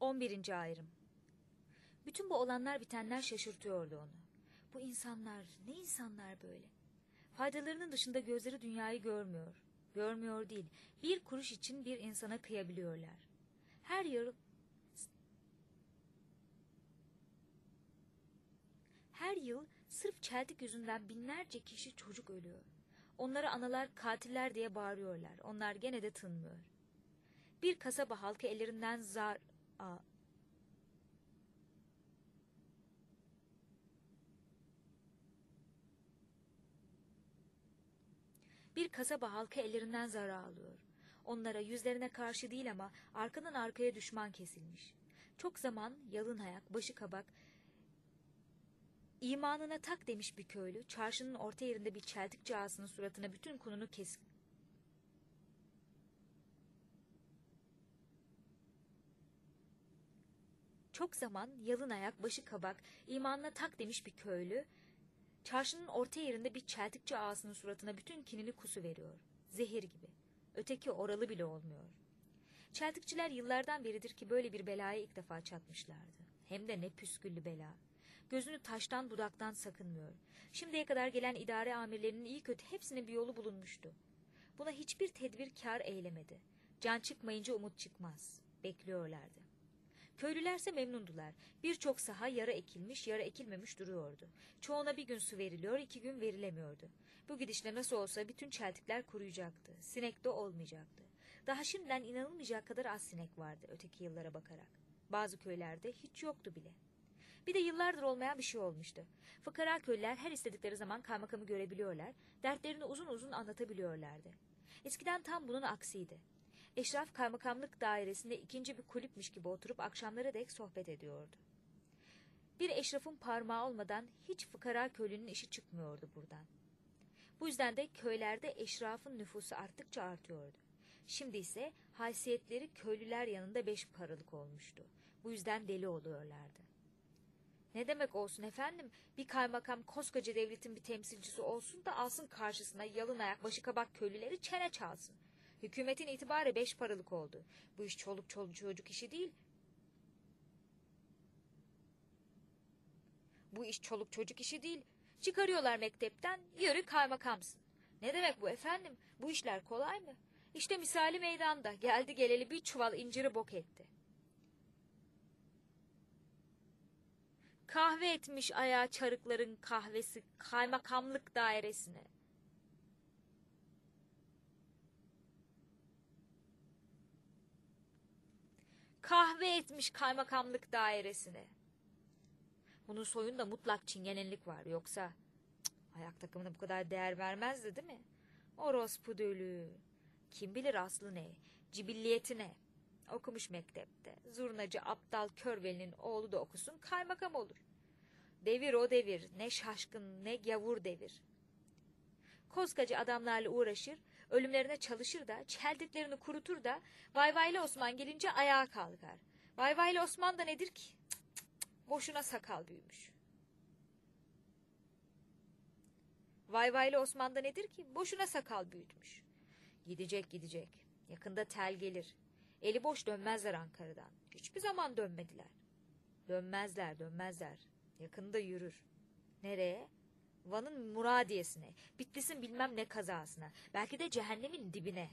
11. ayrım. Bütün bu olanlar bitenler şaşırtıyordu onu. Bu insanlar ne insanlar böyle? Faydalarının dışında gözleri dünyayı görmüyor. Görmüyor değil. Bir kuruş için bir insana kıyabiliyorlar. Her yıl Her yıl sırf çeltik yüzünden binlerce kişi çocuk ölüyor. Onlara analar katiller diye bağırıyorlar. Onlar gene de tınmıyor. Bir kasaba halkı ellerinden zar... Aa, Bir kasaba halkı ellerinden zara alıyor. Onlara yüzlerine karşı değil ama arkadan arkaya düşman kesilmiş. Çok zaman yalın ayak, başı kabak, imanına tak demiş bir köylü, çarşının orta yerinde bir çeltikçi ağasının suratına bütün kununu kes... Çok zaman yalın ayak, başı kabak, imanına tak demiş bir köylü, Çarşının orta yerinde bir çeltikçi ağasının suratına bütün kinini kusu veriyor. Zehir gibi. Öteki oralı bile olmuyor. Çeltikçiler yıllardan beridir ki böyle bir belaya ilk defa çatmışlardı. Hem de ne püsküllü bela. Gözünü taştan budaktan sakınmıyor. Şimdiye kadar gelen idare amirlerinin iyi kötü hepsinin bir yolu bulunmuştu. Buna hiçbir tedbir kar eylemedi. Can çıkmayınca umut çıkmaz. Bekliyorlardı. Köylülerse memnundular. Birçok saha yara ekilmiş, yara ekilmemiş duruyordu. Çoğuna bir gün su veriliyor, iki gün verilemiyordu. Bu gidişle nasıl olsa bütün çeltikler kuruyacaktı. Sinek de olmayacaktı. Daha şimdiden inanılmayacak kadar az sinek vardı öteki yıllara bakarak. Bazı köylerde hiç yoktu bile. Bir de yıllardır olmayan bir şey olmuştu. Fıkara köylüler her istedikleri zaman kaymakamı görebiliyorlar, dertlerini uzun uzun anlatabiliyorlardı. Eskiden tam bunun aksiydi. Eşraf kaymakamlık dairesinde ikinci bir kulüpmüş gibi oturup akşamlara dek sohbet ediyordu. Bir eşrafın parmağı olmadan hiç fıkara köylünün işi çıkmıyordu buradan. Bu yüzden de köylerde eşrafın nüfusu arttıkça artıyordu. Şimdi ise haysiyetleri köylüler yanında beş paralık olmuştu. Bu yüzden deli oluyorlardı. Ne demek olsun efendim? Bir kaymakam koskoca devletin bir temsilcisi olsun da alsın karşısına yalın ayak başı kabak köylüleri çene çalsın. Hükümetin itibarı beş paralık oldu. Bu iş çoluk çoluk çocuk işi değil. Bu iş çoluk çocuk işi değil. Çıkarıyorlar mektepten, yürü kaymakamsın. Ne demek bu efendim? Bu işler kolay mı? İşte misali meydanda. Geldi geleli bir çuval inciri bok etti. Kahve etmiş ayağa çarıkların kahvesi kaymakamlık dairesine. Kahve etmiş kaymakamlık dairesine. Bunun soyunda mutlak çingenenlik var. Yoksa cık, ayak takımına bu kadar değer vermezdi değil mi? Orospu dölü. Kim bilir aslı ne? Cibilliyeti ne? Okumuş mektepte. Zurnacı aptal körvelinin oğlu da okusun kaymakam olur. Devir o devir. Ne şaşkın ne gavur devir. Koskacı adamlarla uğraşır, ölümlerine çalışır da, çeldiklerini kurutur da, Vayvaylı Osman gelince ayağa kalkar. Vayvaylı Osman da nedir ki? Cık cık cık, boşuna sakal büyümüş. Vayvaylı Osman da nedir ki? Boşuna sakal büyütmüş. Gidecek gidecek. Yakında tel gelir. Eli boş dönmezler Ankara'dan. Hiçbir zaman dönmediler. Dönmezler, dönmezler. Yakında yürür. Nereye? Van'ın Muradiyesine, Bitlis'in bilmem ne kazasına, belki de cehennemin dibine.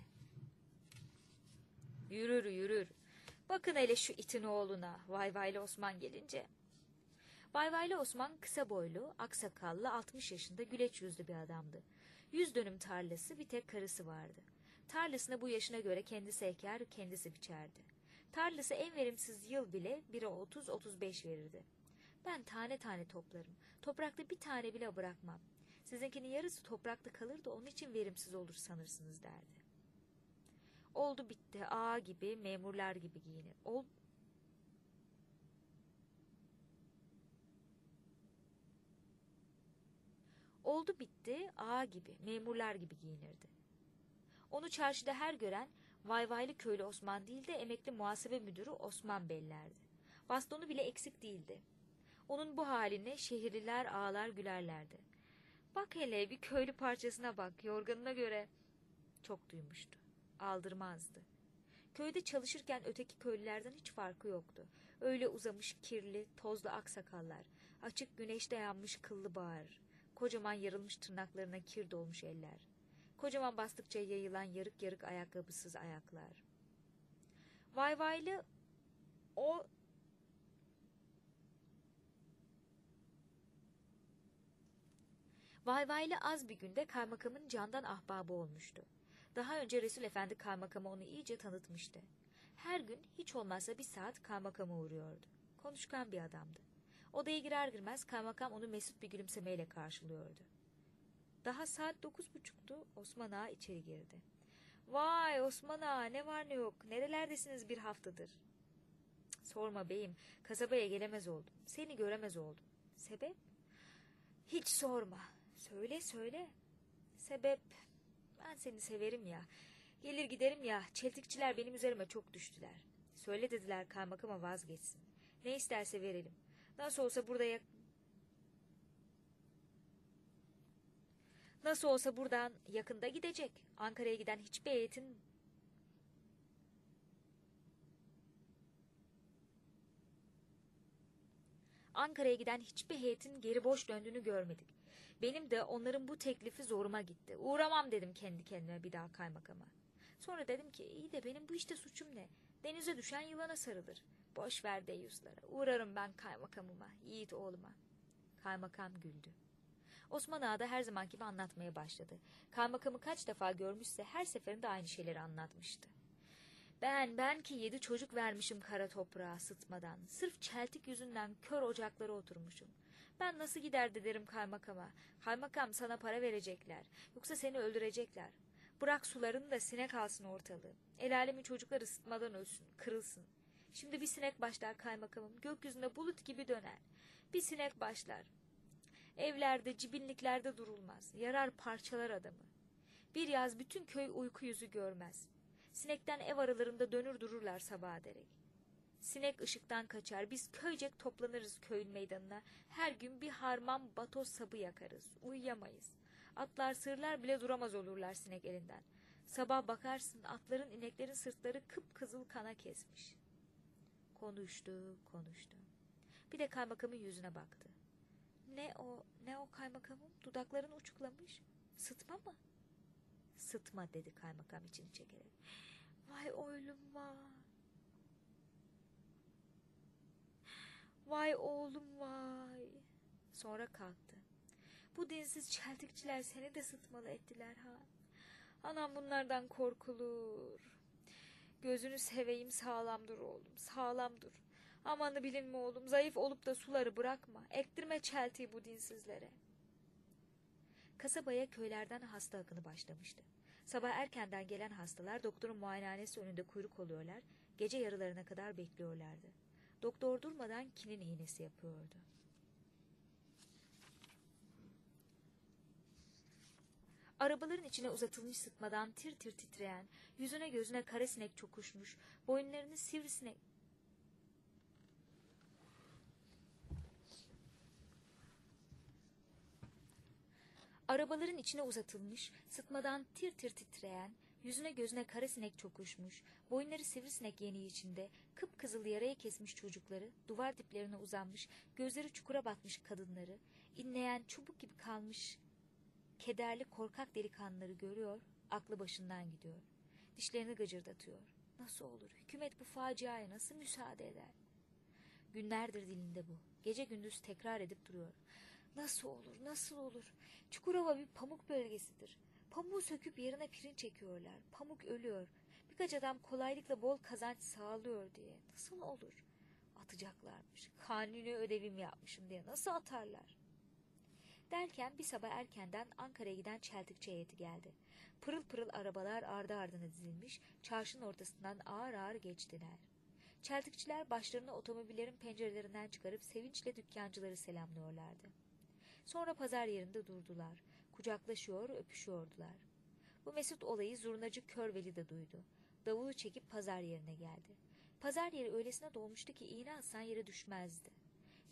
Yürür yürür. Bakın hele şu itin oğluna, Vayvaylı Osman gelince. Vayvaylı Osman kısa boylu, aksakallı, 60 yaşında güleç yüzlü bir adamdı. Yüz dönüm tarlası, bir tek karısı vardı. Tarlasını bu yaşına göre kendisi eker, kendisi biçerdi. Tarlası en verimsiz yıl bile biri 30-35 verirdi. Ben tane tane toplarım. Toprakta bir tane bile bırakmam. Sizinkinin yarısı toprakta kalır da onun için verimsiz olur sanırsınız derdi. Oldu bitti ağa gibi memurlar gibi giyinir. Ol... Oldu bitti ağa gibi memurlar gibi giyinirdi. Onu çarşıda her gören vayvaylı köylü Osman değil de emekli muhasebe müdürü Osman bellerdi. Bastonu bile eksik değildi. Onun bu haline şehirliler ağlar gülerlerdi. Bak hele bir köylü parçasına bak yorganına göre. Çok duymuştu. Aldırmazdı. Köyde çalışırken öteki köylülerden hiç farkı yoktu. Öyle uzamış kirli, tozlu aksakallar, açık güneşte yanmış kıllı bağır, kocaman yarılmış tırnaklarına kir dolmuş eller, kocaman bastıkça yayılan yarık yarık ayakkabısız ayaklar. Vay vaylı o Vay vaylı az bir günde kaymakamın candan ahbabı olmuştu. Daha önce Resul Efendi kaymakama onu iyice tanıtmıştı. Her gün hiç olmazsa bir saat kaymakama uğruyordu. Konuşkan bir adamdı. Odaya girer girmez kaymakam onu mesut bir gülümsemeyle karşılıyordu. Daha saat dokuz buçuktu Osman Ağa içeri girdi. Vay Osman Ağa ne var ne yok nerelerdesiniz bir haftadır? Sorma beyim kasabaya gelemez oldum. Seni göremez oldum. Sebep? Hiç sorma. Söyle söyle. Sebep ben seni severim ya. Gelir giderim ya. Çeltikçiler benim üzerime çok düştüler. Söyle dediler kaymakama vazgeçsin. Ne isterse verelim. Nasıl olsa burada yak... Nasıl olsa buradan yakında gidecek. Ankara'ya giden hiçbir heyetin Ankara'ya giden hiçbir heyetin geri boş döndüğünü görmedik. Benim de onların bu teklifi zoruma gitti. Uğramam dedim kendi kendime bir daha kaymakama. Sonra dedim ki iyi de benim bu işte suçum ne? Denize düşen yılana sarılır. Boş ver deyuslara. Uğrarım ben kaymakamıma, yiğit oğluma. Kaymakam güldü. Osman Ağa da her zaman gibi anlatmaya başladı. Kaymakamı kaç defa görmüşse her seferinde aynı şeyleri anlatmıştı. Ben, ben ki yedi çocuk vermişim kara toprağa sıtmadan. Sırf çeltik yüzünden kör ocaklara oturmuşum. Ben nasıl gider derim kaymakama. Kaymakam sana para verecekler. Yoksa seni öldürecekler. Bırak sularını da sinek alsın ortalığı. El alemin çocuklar ısıtmadan ölsün, kırılsın. Şimdi bir sinek başlar kaymakamım. Gökyüzünde bulut gibi döner. Bir sinek başlar. Evlerde, cibinliklerde durulmaz. Yarar parçalar adamı. Bir yaz bütün köy uyku yüzü görmez. Sinekten ev aralarında dönür dururlar sabah derek. Sinek ışıktan kaçar. Biz köycek toplanırız köyün meydanına. Her gün bir harman batoz sabı yakarız. Uyuyamayız. Atlar sığırlar bile duramaz olurlar sinek elinden. Sabah bakarsın atların ineklerin sırtları kıpkızıl kana kesmiş. Konuştu, konuştu. Bir de kaymakamın yüzüne baktı. Ne o, ne o kaymakamım? Dudakların uçuklamış. Sıtma mı? Sıtma dedi kaymakam içini çekerek. Vay oğlum vay. Vay oğlum vay. Sonra kalktı. Bu dinsiz çeltikçiler seni de sıtmalı ettiler ha. Anam bunlardan korkulur. Gözünü seveyim sağlam dur oğlum sağlam dur. Amanı bilin mi oğlum zayıf olup da suları bırakma. Ektirme çeltiği bu dinsizlere. Kasabaya köylerden hasta akını başlamıştı. Sabah erkenden gelen hastalar doktorun muayenehanesi önünde kuyruk oluyorlar, gece yarılarına kadar bekliyorlardı. Doktor durmadan kinin iğnesi yapıyordu. Arabaların içine uzatılmış sıtmadan tir tir titreyen, yüzüne gözüne kara sinek çokuşmuş, boyunlarını sivrisinek... Arabaların içine uzatılmış, sıtmadan tir tir titreyen, yüzüne gözüne kara sinek çokuşmuş, boyunları sivrisinek yeni içinde, kıpkızıl yaraya kesmiş çocukları, duvar diplerine uzanmış, gözleri çukura batmış kadınları, inleyen çubuk gibi kalmış kederli korkak delikanlıları görüyor, aklı başından gidiyor. Dişlerini gıcırdatıyor. Nasıl olur? Hükümet bu faciaya nasıl müsaade eder? Günlerdir dilinde bu. Gece gündüz tekrar edip duruyor. Nasıl olur, nasıl olur? Çukurova bir pamuk bölgesidir. Pamuğu söküp yerine pirinç çekiyorlar. Pamuk ölüyor. Birkaç adam kolaylıkla bol kazanç sağlıyor diye. Nasıl olur? Atacaklarmış. Kanuni ödevim yapmışım diye nasıl atarlar? Derken bir sabah erkenden Ankara'ya giden çeltikçi heyeti geldi. Pırıl pırıl arabalar ardı ardına dizilmiş, çarşının ortasından ağır ağır geçtiler. Çeltikçiler başlarını otomobillerin pencerelerinden çıkarıp sevinçle dükkancıları selamlıyorlardı. Sonra pazar yerinde durdular. Kucaklaşıyor, öpüşüyordular. Bu mesut olayı zurnacı Körveli de duydu. Davulu çekip pazar yerine geldi. Pazar yeri öylesine dolmuştu ki iğne atsan yere düşmezdi.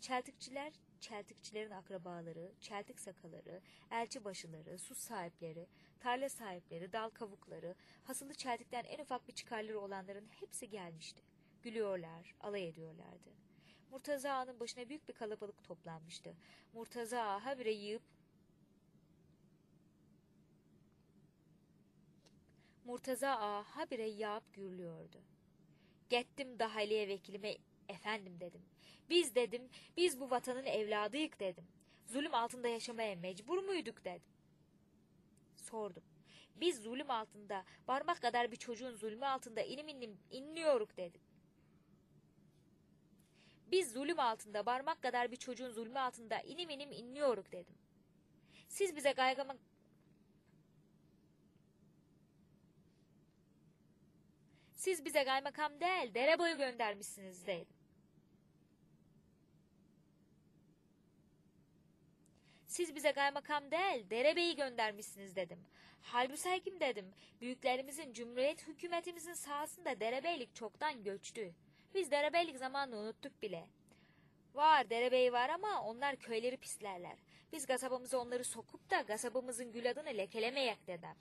Çeltikçiler, çeltikçilerin akrabaları, çeltik sakaları, elçi başıları, su sahipleri, tarla sahipleri, dal kavukları, hasılı çeltikten en ufak bir çıkarları olanların hepsi gelmişti. Gülüyorlar, alay ediyorlardı. Murtaza Ağa'nın başına büyük bir kalabalık toplanmıştı. Murtaza Ağa habire yığıp Murtaza Ağa habire yağıp gürlüyordu. Gittim dahiliye vekilime efendim dedim. Biz dedim, biz bu vatanın evladıyık dedim. Zulüm altında yaşamaya mecbur muyduk dedim. Sordum. Biz zulüm altında, parmak kadar bir çocuğun zulmü altında inim inim inliyoruk dedim. Biz zulüm altında, parmak kadar bir çocuğun zulmü altında inim inim inliyoruk dedim. Siz bize gaygama... Siz bize kaymakam değil, dere boyu göndermişsiniz dedim. Siz bize kaymakam değil, derebeyi göndermişsiniz dedim. Halbuki kim dedim, büyüklerimizin, cumhuriyet hükümetimizin sahasında derebeylik çoktan göçtü. Biz derebeylik zamanını unuttuk bile. Var, derebey var ama onlar köyleri pislerler. Biz kasabamıza onları sokup da kasabamızın gül adını lekelemeyek dedem.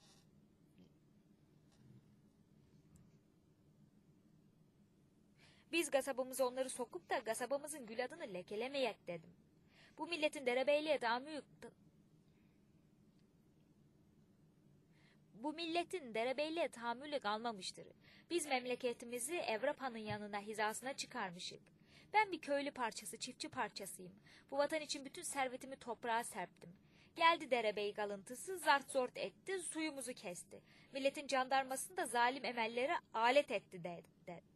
Biz kasabamıza onları sokup da kasabamızın gül adını lekelemeyek dedim. Bu milletin derebeyliğe tahammülü... Bu milletin derebeyliğe tahammülü kalmamıştır. Biz memleketimizi Avrupa'nın yanına hizasına çıkarmışık. Ben bir köylü parçası, çiftçi parçasıyım. Bu vatan için bütün servetimi toprağa serptim. Geldi derebey kalıntısı zart zort etti, suyumuzu kesti. Milletin jandarmasını da zalim emelleri alet etti dedi. De.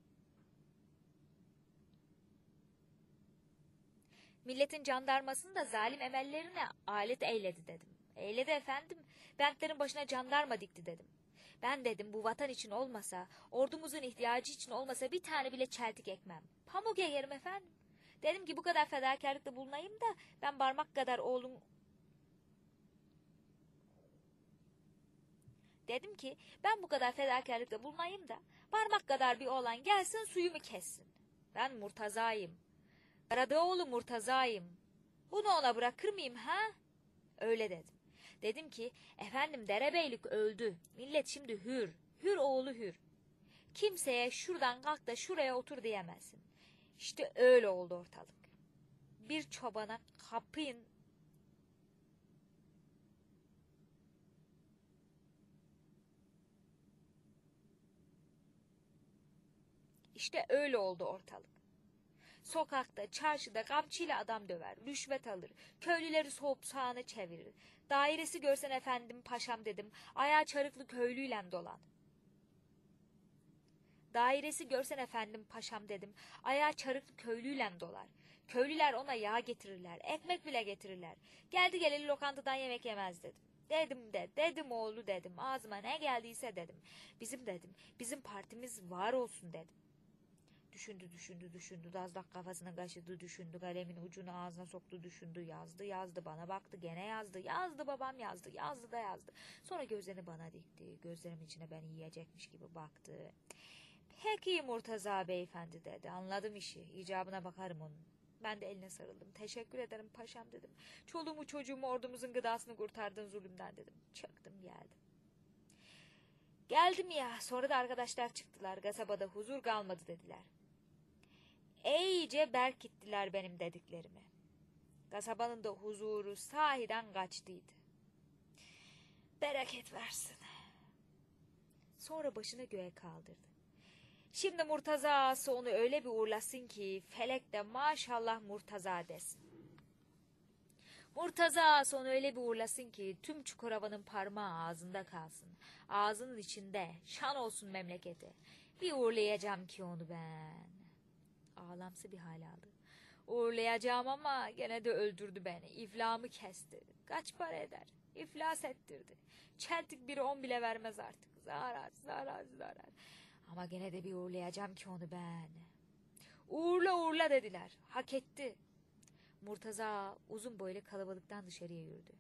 Milletin jandarmasını da zalim emellerine alet eyledi dedim. Eyledi efendim. Bentlerin başına jandarma dikti dedim. Ben dedim bu vatan için olmasa, ordumuzun ihtiyacı için olmasa bir tane bile çeltik ekmem. Pamuk ekerim efendim. Dedim ki bu kadar fedakarlıkta bulunayım da ben parmak kadar oğlum... Dedim ki ben bu kadar fedakarlıkta bulunayım da parmak kadar bir oğlan gelsin suyumu kessin. Ben Murtaza'yım. Karadıoğlu Murtaza'yım. Bunu ona bırakır mıyım ha? Öyle dedim. Dedim ki efendim derebeylik öldü. Millet şimdi hür. Hür oğlu hür. Kimseye şuradan kalk da şuraya otur diyemezsin. İşte öyle oldu ortalık. Bir çobana kapıyın İşte öyle oldu ortalık. Sokakta, çarşıda kamçıyla adam döver, rüşvet alır, köylüleri soğup sağına çevirir. Dairesi görsen efendim paşam dedim, ayağı çarıklı köylüyle dolan. Dairesi görsen efendim paşam dedim, ayağı çarıklı köylüyle dolar. Köylüler ona yağ getirirler, ekmek bile getirirler. Geldi geleli lokantadan yemek yemez dedim. Dedim de, dedim oğlu dedim, ağzıma ne geldiyse dedim. Bizim dedim, bizim partimiz var olsun dedim. Düşündü düşündü düşündü. Dazlak kafasına kaşıdı düşündü. Kalemin ucunu ağzına soktu düşündü. Yazdı yazdı bana baktı gene yazdı. Yazdı babam yazdı. Yazdı da yazdı. Sonra gözlerini bana dikti. Gözlerimin içine beni yiyecekmiş gibi baktı. Peki Murtaza beyefendi dedi. Anladım işi. İcabına bakarım onun. Ben de eline sarıldım. Teşekkür ederim paşam dedim. Çoluğumu çocuğumu ordumuzun gıdasını kurtardığın zulümden dedim. Çıktım geldim. Geldim ya. Sonra da arkadaşlar çıktılar. Kasabada huzur kalmadı dediler. İyice berk ettiler benim dediklerimi. Kasabanın da huzuru sahiden kaçtıydı. Bereket versin. Sonra başını göğe kaldırdı. Şimdi Murtaza ağası onu öyle bir uğurlasın ki felek de maşallah Murtaza desin. Murtaza ağası onu öyle bir uğurlasın ki tüm Çukurova'nın parmağı ağzında kalsın. Ağzının içinde şan olsun memleketi. Bir uğurlayacağım ki onu ben ağlamsı bir hal aldı. Uğurlayacağım ama gene de öldürdü beni. İflamı kesti. Kaç para eder? İflas ettirdi. Çeltik biri on bile vermez artık. Zarar, zarar, zarar. Ama gene de bir uğurlayacağım ki onu ben. Uğurla uğurla dediler. Hak etti. Murtaza uzun boylu kalabalıktan dışarıya yürüdü.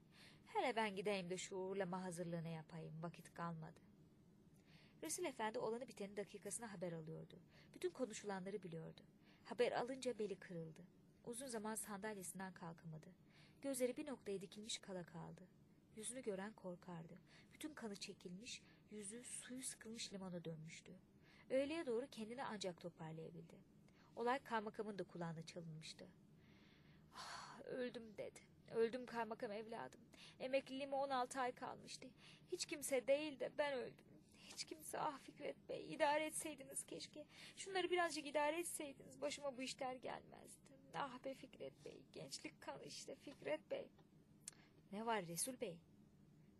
Hele ben gideyim de şu uğurlama hazırlığını yapayım. Vakit kalmadı. Resul Efendi olanı biteni dakikasına haber alıyordu. Bütün konuşulanları biliyordu. Haber alınca beli kırıldı. Uzun zaman sandalyesinden kalkamadı. Gözleri bir noktaya dikilmiş kala kaldı. Yüzünü gören korkardı. Bütün kanı çekilmiş, yüzü suyu sıkılmış limana dönmüştü. Öğleye doğru kendini ancak toparlayabildi. Olay kaymakamın da kulağına çalınmıştı. Ah, öldüm dedi. Öldüm kaymakam evladım. Emekliliğime 16 ay kalmıştı. Hiç kimse değil de ben öldüm. Hiç kimse ah Fikret Bey idare etseydiniz keşke. Şunları birazcık idare etseydiniz başıma bu işler gelmezdi. Ah be Fikret Bey gençlik kan işte Fikret Bey. Ne var Resul Bey?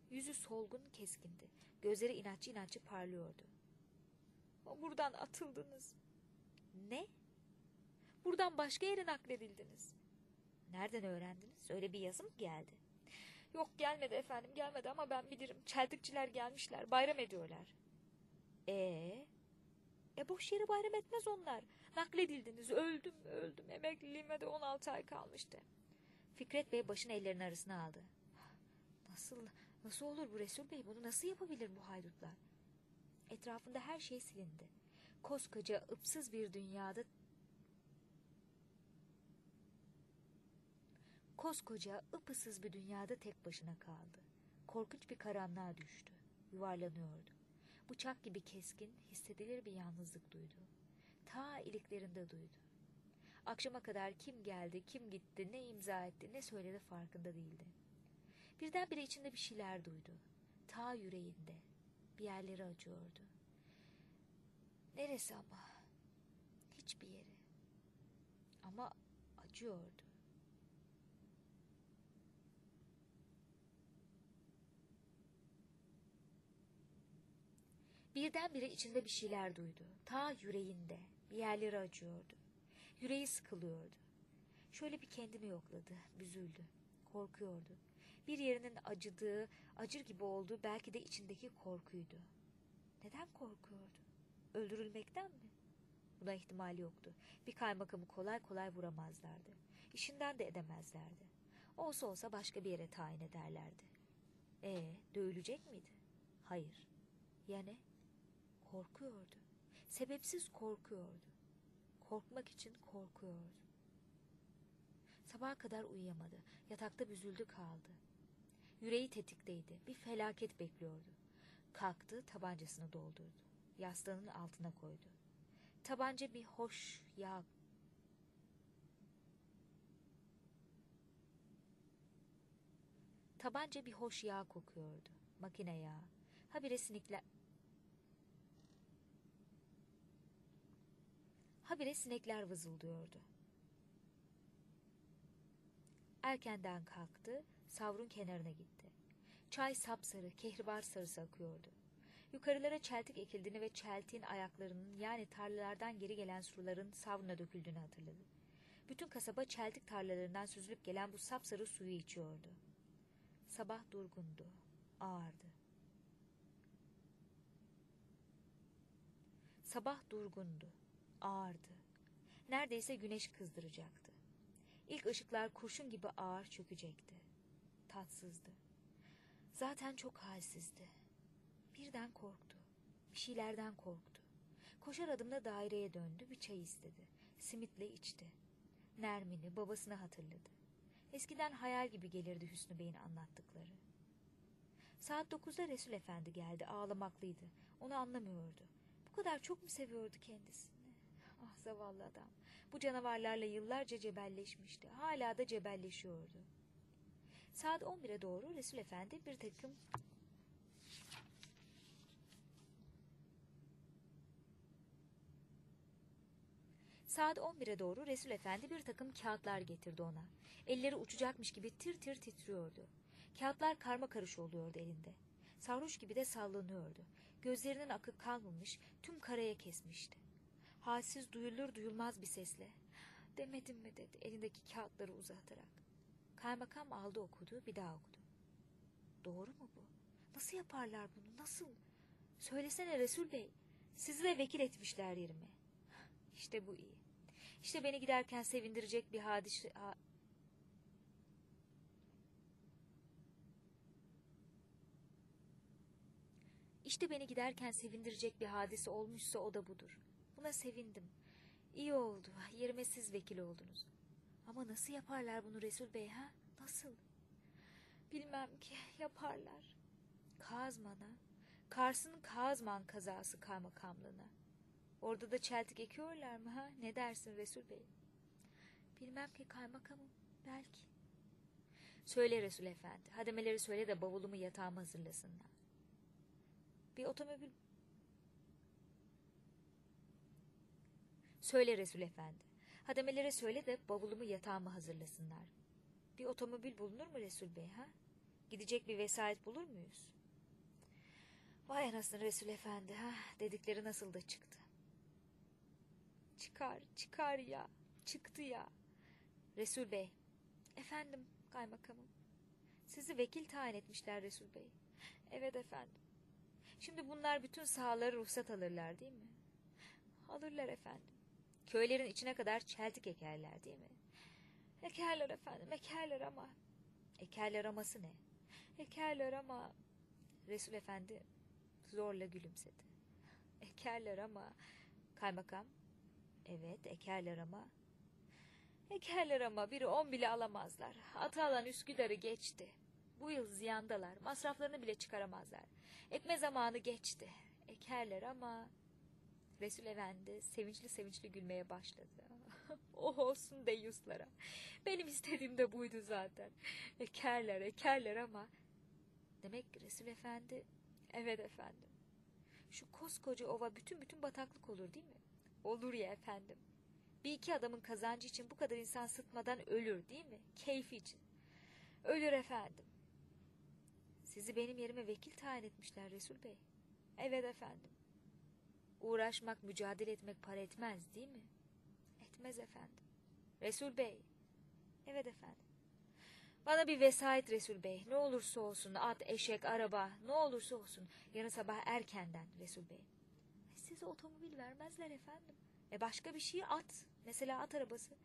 Yüzü solgun keskindi. Gözleri inatçı inatçı parlıyordu. Buradan atıldınız. Ne? Buradan başka yere nakledildiniz. Nereden öğrendiniz? Öyle bir yazı mı geldi? Yok gelmedi efendim gelmedi ama ben bilirim. Çeltikçiler gelmişler bayram ediyorlar. Ee? E boş yere bayram etmez onlar. Nakledildiniz öldüm öldüm emekliliğime de 16 ay kalmıştı. Fikret Bey başını ellerinin arasına aldı. Nasıl nasıl olur bu Resul Bey bunu nasıl yapabilir bu haydutlar? Etrafında her şey silindi. Koskoca ıpsız bir dünyada Koskoca ıpısız bir dünyada tek başına kaldı. Korkunç bir karanlığa düştü. Yuvarlanıyordu. Bıçak gibi keskin, hissedilir bir yalnızlık duydu. Ta iliklerinde duydu. Akşama kadar kim geldi, kim gitti, ne imza etti, ne söyledi farkında değildi. Birdenbire içinde bir şeyler duydu. Ta yüreğinde. Bir yerleri acıyordu. Neresi ama? Hiçbir yeri. Ama acıyordu. Birdenbire içinde bir şeyler duydu. Ta yüreğinde. Bir yerleri acıyordu. Yüreği sıkılıyordu. Şöyle bir kendini yokladı. Büzüldü. Korkuyordu. Bir yerinin acıdığı, acır gibi olduğu belki de içindeki korkuydu. Neden korkuyordu? Öldürülmekten mi? Buna ihtimal yoktu. Bir kaymakamı kolay kolay vuramazlardı. İşinden de edemezlerdi. Olsa olsa başka bir yere tayin ederlerdi. E, dövülecek miydi? Hayır. Ya ne? Korkuyordu. Sebepsiz korkuyordu. Korkmak için korkuyordu. Sabaha kadar uyuyamadı. Yatakta büzüldü kaldı. Yüreği tetikteydi. Bir felaket bekliyordu. Kalktı, tabancasını doldurdu. Yastığının altına koydu. Tabanca bir hoş yağ Tabanca bir hoş yağ kokuyordu. Makine yağı. Habire sinekler... Habire sinekler vızıldıyordu. Erkenden kalktı, savrun kenarına gitti. Çay sapsarı, kehribar sarısı akıyordu. Yukarılara çeltik ekildiğini ve çeltiğin ayaklarının yani tarlalardan geri gelen suların savruna döküldüğünü hatırladı. Bütün kasaba çeltik tarlalarından süzülüp gelen bu sapsarı suyu içiyordu. Sabah durgundu, ağırdı. Sabah durgundu, ağırdı. Neredeyse güneş kızdıracaktı. İlk ışıklar kurşun gibi ağır çökecekti. Tatsızdı. Zaten çok halsizdi. Birden korktu. Bir şeylerden korktu. Koşar adımla daireye döndü, bir çay istedi. Simitle içti. Nermin'i, babasını hatırladı. Eskiden hayal gibi gelirdi Hüsnü Bey'in anlattıkları. Saat dokuzda Resul Efendi geldi, ağlamaklıydı. Onu anlamıyordu. Bu kadar çok mu seviyordu kendisini? Zavallı adam. Bu canavarlarla yıllarca cebelleşmişti. Hala da cebelleşiyordu. Saat 11'e doğru Resul Efendi bir takım Saat 11'e doğru Resul Efendi bir takım kağıtlar getirdi ona. Elleri uçacakmış gibi tir tir titriyordu. Kağıtlar karma karış oluyordu elinde. Sarhoş gibi de sallanıyordu. Gözlerinin akı kalmamış, tüm karaya kesmişti. Halsiz duyulur duyulmaz bir sesle. Demedim mi dedi elindeki kağıtları uzatarak. Kaymakam aldı okudu bir daha okudu. Doğru mu bu? Nasıl yaparlar bunu nasıl? Söylesene Resul Bey. Sizi de vekil etmişler yerime. İşte bu iyi. İşte beni giderken sevindirecek bir hadise... Ha... İşte beni giderken sevindirecek bir hadise olmuşsa o da budur. Buna sevindim. İyi oldu. Yerime siz vekil oldunuz. Ama nasıl yaparlar bunu Resul Bey ha? Nasıl? Bilmem ki yaparlar. Kazman'a, Kars'ın Kazman kazası kaymakamlığına. Orada da çeltik ekiyorlar mı ha? Ne dersin Resul Bey? Bilmem ki kaymakamım. Belki. Söyle Resul Efendi. Hademeleri söyle de bavulumu yatağıma hazırlasınlar. Bir otomobil... Söyle Resul Efendi. Hademelere söyle de bavulumu yatağıma hazırlasınlar. Bir otomobil bulunur mu Resul Bey ha? Gidecek bir vesayet bulur muyuz? Vay anasını Resul Efendi ha dedikleri nasıl da çıktı. Çıkar çıkar ya çıktı ya. Resul Bey. Efendim kaymakamım. Sizi vekil tayin etmişler Resul Bey. Evet efendim. Şimdi bunlar bütün sahaları ruhsat alırlar değil mi? Alırlar efendim. Köylerin içine kadar çeltik ekerler değil mi? Ekerler efendim ekerler ama. Ekerler aması ne? Ekerler ama. Resul Efendi zorla gülümsedi. Ekerler ama. Kaymakam. Evet ekerler ama. Ekerler ama biri on bile alamazlar. Atı alan Üsküdar'ı geçti. Bu yıl ziyandalar. Masraflarını bile çıkaramazlar. Ekme zamanı geçti. Ekerler ama... Resul Efendi sevinçli sevinçli gülmeye başladı. oh olsun deyyuslara. Benim istediğim de buydu zaten. Ekerler ekerler ama... Demek Resul Efendi... Evet efendim. Şu koskoca ova bütün bütün bataklık olur değil mi? Olur ya efendim. Bir iki adamın kazancı için bu kadar insan sıtmadan ölür değil mi? Keyfi için. Ölür efendim. Sizi benim yerime vekil tayin etmişler Resul Bey. Evet efendim. Uğraşmak, mücadele etmek para etmez değil mi? Etmez efendim. Resul Bey. Evet efendim. Bana bir vesayet Resul Bey. Ne olursa olsun at, eşek, araba ne olursa olsun. Yarın sabah erkenden Resul Bey. Size otomobil vermezler efendim. E başka bir şey at. Mesela at arabası.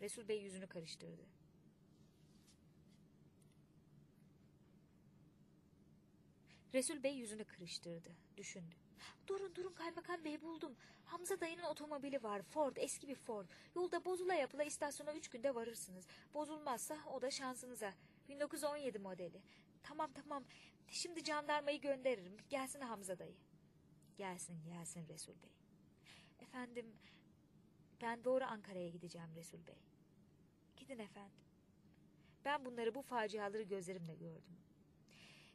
Resul Bey yüzünü karıştırdı. Resul Bey yüzünü kırıştırdı. Düşündü. Durun durun kaymakam bey buldum. Hamza dayının otomobili var. Ford eski bir Ford. Yolda bozula yapıla istasyona üç günde varırsınız. Bozulmazsa o da şansınıza. 1917 modeli. Tamam tamam. Şimdi jandarmayı gönderirim. Gelsin Hamza dayı. Gelsin gelsin Resul Bey. Efendim ben doğru Ankara'ya gideceğim Resul Bey. Gidin efendim. Ben bunları bu faciaları gözlerimle gördüm.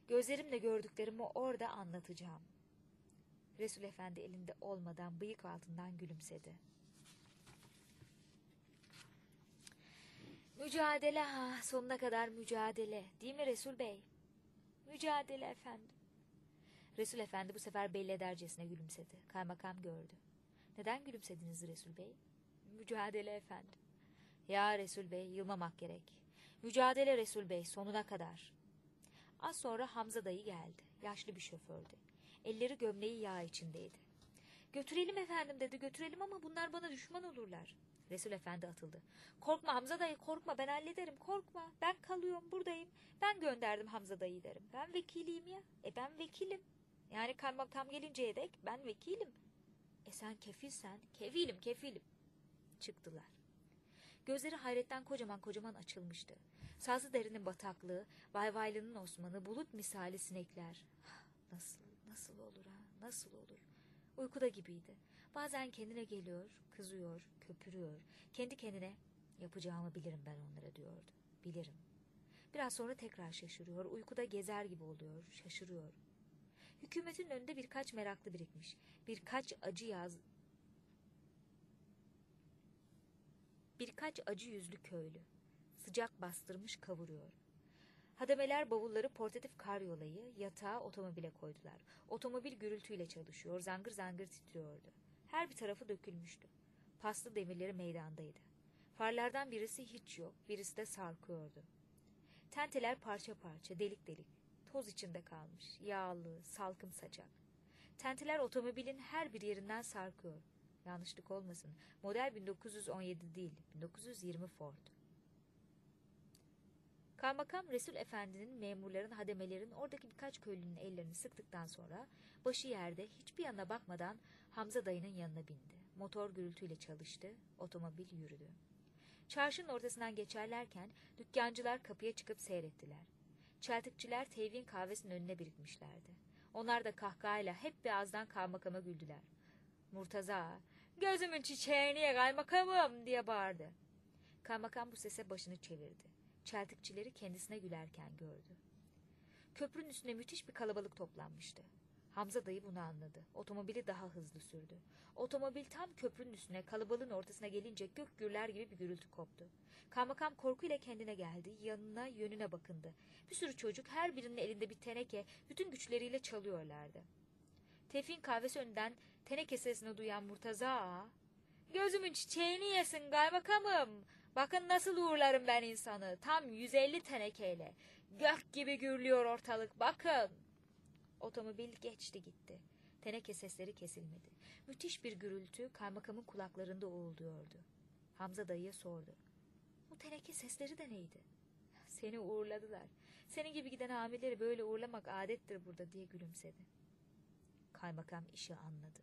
Gözlerimle gördüklerimi orada anlatacağım. Resul Efendi elinde olmadan bıyık altından gülümsedi. Mücadele ha sonuna kadar mücadele değil mi Resul Bey? Mücadele efendim. Resul Efendi bu sefer belli edercesine gülümsedi. Kaymakam gördü. Neden gülümsediniz Resul Bey? Mücadele efendim. Ya Resul Bey yılmamak gerek. Mücadele Resul Bey sonuna kadar. Az sonra Hamza dayı geldi. Yaşlı bir şofördü. Elleri gömleği yağ içindeydi. Götürelim efendim dedi götürelim ama bunlar bana düşman olurlar. Resul Efendi atıldı. Korkma Hamza dayı korkma ben hallederim korkma. Ben kalıyorum buradayım. Ben gönderdim Hamza dayı derim. Ben vekiliyim ya. E ben vekilim. Yani kaymakam gelinceye dek ben vekilim. E sen kefilsen kefilim kefilim. Çıktılar. Gözleri hayretten kocaman kocaman açılmıştı. Sazlı derinin bataklığı, Vayvaylı'nın Osman'ı, bulut misali sinekler. Nasıl, nasıl olur ha, nasıl olur? Uykuda gibiydi. Bazen kendine geliyor, kızıyor, köpürüyor. Kendi kendine yapacağımı bilirim ben onlara diyordu. Bilirim. Biraz sonra tekrar şaşırıyor, uykuda gezer gibi oluyor, şaşırıyor. Hükümetin önünde birkaç meraklı birikmiş. Birkaç acı yaz... Birkaç acı yüzlü köylü. Sıcak bastırmış kavuruyor. Hademeler bavulları portatif karyolayı yatağa otomobile koydular. Otomobil gürültüyle çalışıyor, zangır zangır titriyordu. Her bir tarafı dökülmüştü. Paslı demirleri meydandaydı. Farlardan birisi hiç yok, birisi de sarkıyordu. Tenteler parça parça, delik delik. Toz içinde kalmış, yağlı, salkım saçak. Tenteler otomobilin her bir yerinden sarkıyor. Yanlışlık olmasın, model 1917 değil, 1920 Ford. Kaymakam Resul Efendi'nin memurların, hademelerin, oradaki birkaç köylünün ellerini sıktıktan sonra başı yerde hiçbir yana bakmadan Hamza dayının yanına bindi. Motor gürültüyle çalıştı, otomobil yürüdü. Çarşının ortasından geçerlerken dükkancılar kapıya çıkıp seyrettiler. Çeltikçiler Tevin kahvesinin önüne birikmişlerdi. Onlar da kahkahayla hep bir ağızdan kaymakama güldüler. Murtaza, gözümün çiçeğini ye kaymakamım diye bağırdı. Kaymakam bu sese başını çevirdi. Çeltikçileri kendisine gülerken gördü. Köprünün üstüne müthiş bir kalabalık toplanmıştı. Hamza dayı bunu anladı. Otomobili daha hızlı sürdü. Otomobil tam köprünün üstüne kalabalığın ortasına gelince gök gürler gibi bir gürültü koptu. Kaymakam korkuyla kendine geldi. Yanına yönüne bakındı. Bir sürü çocuk her birinin elinde bir teneke bütün güçleriyle çalıyorlardı. Tevfik'in kahvesi önünden teneke sesini duyan Murtaza Gözümün çiçeğini yesin kaymakamım. Bakın nasıl uğurlarım ben insanı. Tam 150 tenekeyle. Gök gibi gürlüyor ortalık bakın. Otomobil geçti gitti. Teneke sesleri kesilmedi. Müthiş bir gürültü kaymakamın kulaklarında uğulduyordu. Hamza dayıya sordu. Bu teneke sesleri de neydi? Seni uğurladılar. Senin gibi giden amirleri böyle uğurlamak adettir burada diye gülümsedi. Kaymakam işi anladı.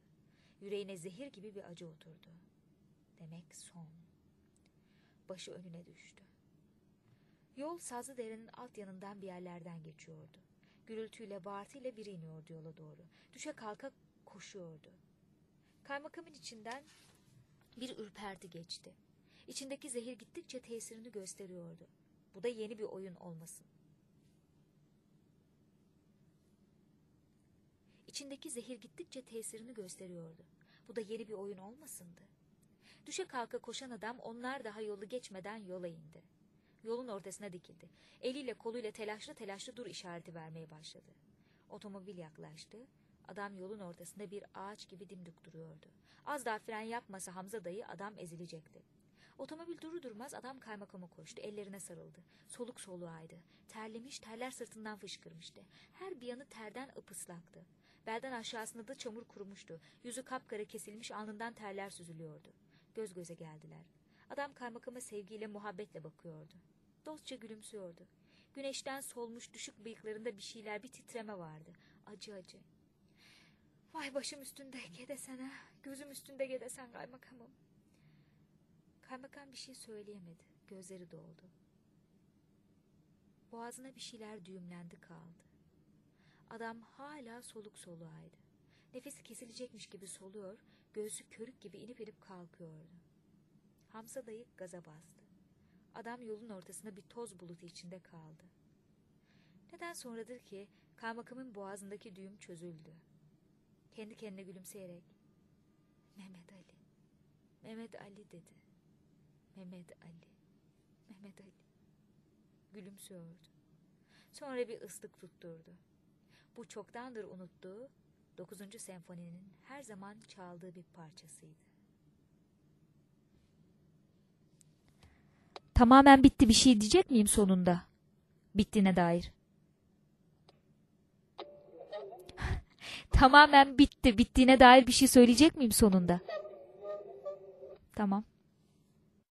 Yüreğine zehir gibi bir acı oturdu. Demek son. Başı önüne düştü. Yol Sazlıdere'nin alt yanından bir yerlerden geçiyordu. Gürültüyle bağırtıyla biri iniyordu yola doğru. Düşe kalka koşuyordu. Kaymakamın içinden bir ürperti geçti. İçindeki zehir gittikçe tesirini gösteriyordu. Bu da yeni bir oyun olmasın. İçindeki zehir gittikçe tesirini gösteriyordu. Bu da yeni bir oyun olmasındı. Düşe kalka koşan adam onlar daha yolu geçmeden yola indi. Yolun ortasına dikildi. Eliyle koluyla telaşlı telaşlı dur işareti vermeye başladı. Otomobil yaklaştı. Adam yolun ortasında bir ağaç gibi dimdik duruyordu. Az daha fren yapmasa Hamza dayı adam ezilecekti. Otomobil durur durmaz adam kaymakama koştu. Ellerine sarıldı. Soluk soluğaydı. Terlemiş, terler sırtından fışkırmıştı. Her bir yanı terden ıpıslaktı. Belden aşağısında da çamur kurumuştu. Yüzü kapkara kesilmiş, alnından terler süzülüyordu. Göz göze geldiler. Adam kaymakama sevgiyle, muhabbetle bakıyordu. Dostça gülümsüyordu. Güneşten solmuş düşük bıyıklarında bir şeyler, bir titreme vardı. Acı acı. Vay başım üstünde gedesene, gözüm üstünde gedesen kaymakamım. Kaymakam bir şey söyleyemedi. Gözleri doldu. Boğazına bir şeyler düğümlendi kaldı. Adam hala soluk soluğaydı. Nefesi kesilecekmiş gibi soluyor, göğsü körük gibi inip inip kalkıyordu. Hamza dayı gaza bastı. Adam yolun ortasında bir toz bulutu içinde kaldı. Neden sonradır ki kaymakamın boğazındaki düğüm çözüldü. Kendi kendine gülümseyerek Mehmet Ali, Mehmet Ali dedi. Mehmet Ali, Mehmet Ali. Gülümsüyordu. Sonra bir ıslık tutturdu. Bu çoktandır unuttuğu 9. senfoninin her zaman çaldığı bir parçasıydı. Tamamen bitti bir şey diyecek miyim sonunda? Bittiğine dair. Tamamen bitti. Bittiğine dair bir şey söyleyecek miyim sonunda? Tamam.